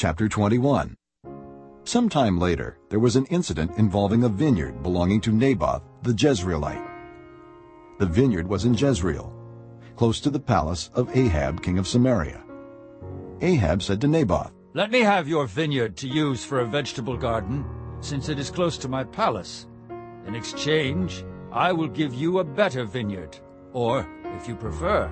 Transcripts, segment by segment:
Chapter 21 Sometime later, there was an incident involving a vineyard belonging to Naboth the Jezreelite. The vineyard was in Jezreel, close to the palace of Ahab king of Samaria. Ahab said to Naboth, Let me have your vineyard to use for a vegetable garden, since it is close to my palace. In exchange, I will give you a better vineyard, or, if you prefer,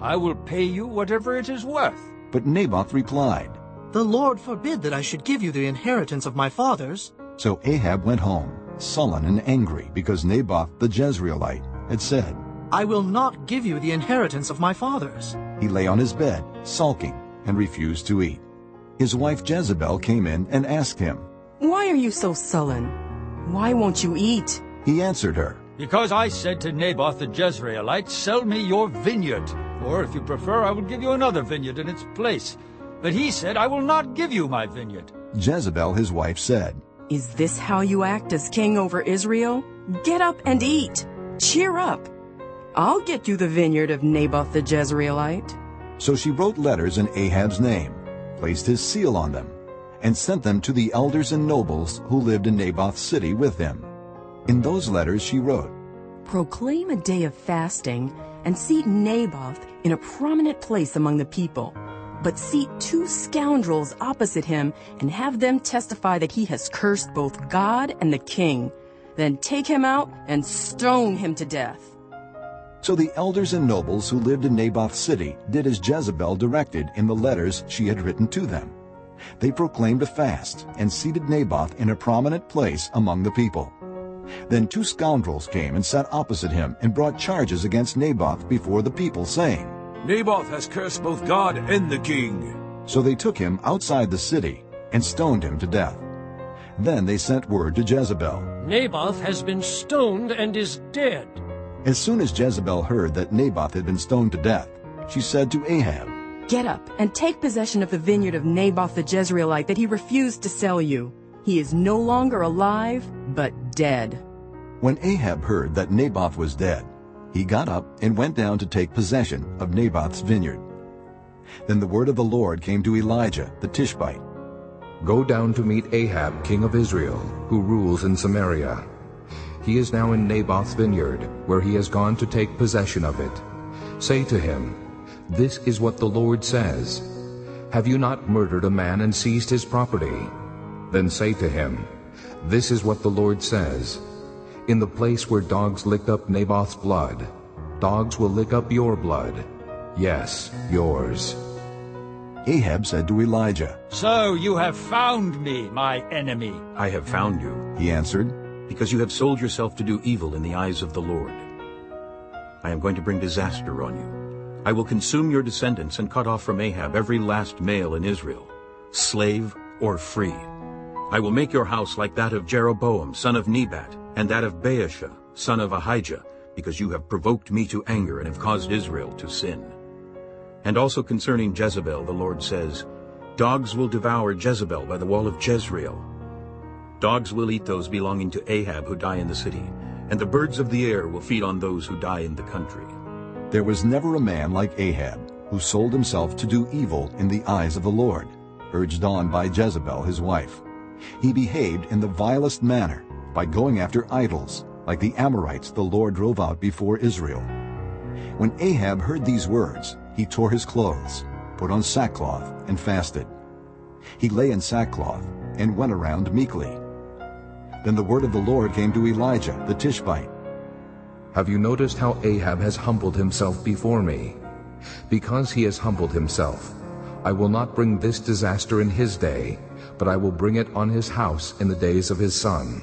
I will pay you whatever it is worth. But Naboth replied, The Lord forbid that I should give you the inheritance of my fathers. So Ahab went home, sullen and angry, because Naboth the Jezreelite had said, I will not give you the inheritance of my fathers. He lay on his bed, sulking, and refused to eat. His wife Jezebel came in and asked him, Why are you so sullen? Why won't you eat? He answered her, Because I said to Naboth the Jezreelite, Sell me your vineyard, or if you prefer, I will give you another vineyard in its place. But he said, I will not give you my vineyard. Jezebel his wife said, Is this how you act as king over Israel? Get up and eat. Cheer up. I'll get you the vineyard of Naboth the Jezreelite. So she wrote letters in Ahab's name, placed his seal on them, and sent them to the elders and nobles who lived in Naboth's city with him. In those letters she wrote, Proclaim a day of fasting and seat Naboth in a prominent place among the people. But seat two scoundrels opposite him and have them testify that he has cursed both God and the king. Then take him out and stone him to death. So the elders and nobles who lived in Naboth's city did as Jezebel directed in the letters she had written to them. They proclaimed a fast and seated Naboth in a prominent place among the people. Then two scoundrels came and sat opposite him and brought charges against Naboth before the people, saying, Naboth has cursed both God and the king. So they took him outside the city and stoned him to death. Then they sent word to Jezebel. Naboth has been stoned and is dead. As soon as Jezebel heard that Naboth had been stoned to death, she said to Ahab, Get up and take possession of the vineyard of Naboth the Jezreelite that he refused to sell you. He is no longer alive, but dead. When Ahab heard that Naboth was dead, he got up and went down to take possession of Naboth's vineyard. Then the word of the Lord came to Elijah the Tishbite. Go down to meet Ahab king of Israel, who rules in Samaria. He is now in Naboth's vineyard, where he has gone to take possession of it. Say to him, This is what the Lord says. Have you not murdered a man and seized his property? Then say to him, This is what the Lord says. In the place where dogs licked up Naboth's blood, dogs will lick up your blood. Yes, yours. Ahab said to Elijah, So you have found me, my enemy. I have found you, He answered, because you have sold yourself to do evil in the eyes of the Lord. I am going to bring disaster on you. I will consume your descendants and cut off from Ahab every last male in Israel, slave or free. I will make your house like that of Jeroboam, son of Nebat, and that of Baasha, son of Ahijah, because you have provoked me to anger and have caused Israel to sin. And also concerning Jezebel, the Lord says, Dogs will devour Jezebel by the wall of Jezreel. Dogs will eat those belonging to Ahab who die in the city, and the birds of the air will feed on those who die in the country. There was never a man like Ahab, who sold himself to do evil in the eyes of the Lord, urged on by Jezebel his wife. He behaved in the vilest manner, by going after idols, like the Amorites the Lord drove out before Israel. When Ahab heard these words, he tore his clothes, put on sackcloth, and fasted. He lay in sackcloth and went around meekly. Then the word of the Lord came to Elijah the Tishbite. Have you noticed how Ahab has humbled himself before me? Because he has humbled himself, I will not bring this disaster in his day, but I will bring it on his house in the days of his son.